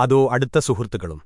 അതോ അടുത്ത സുഹൃത്തുക്കളും?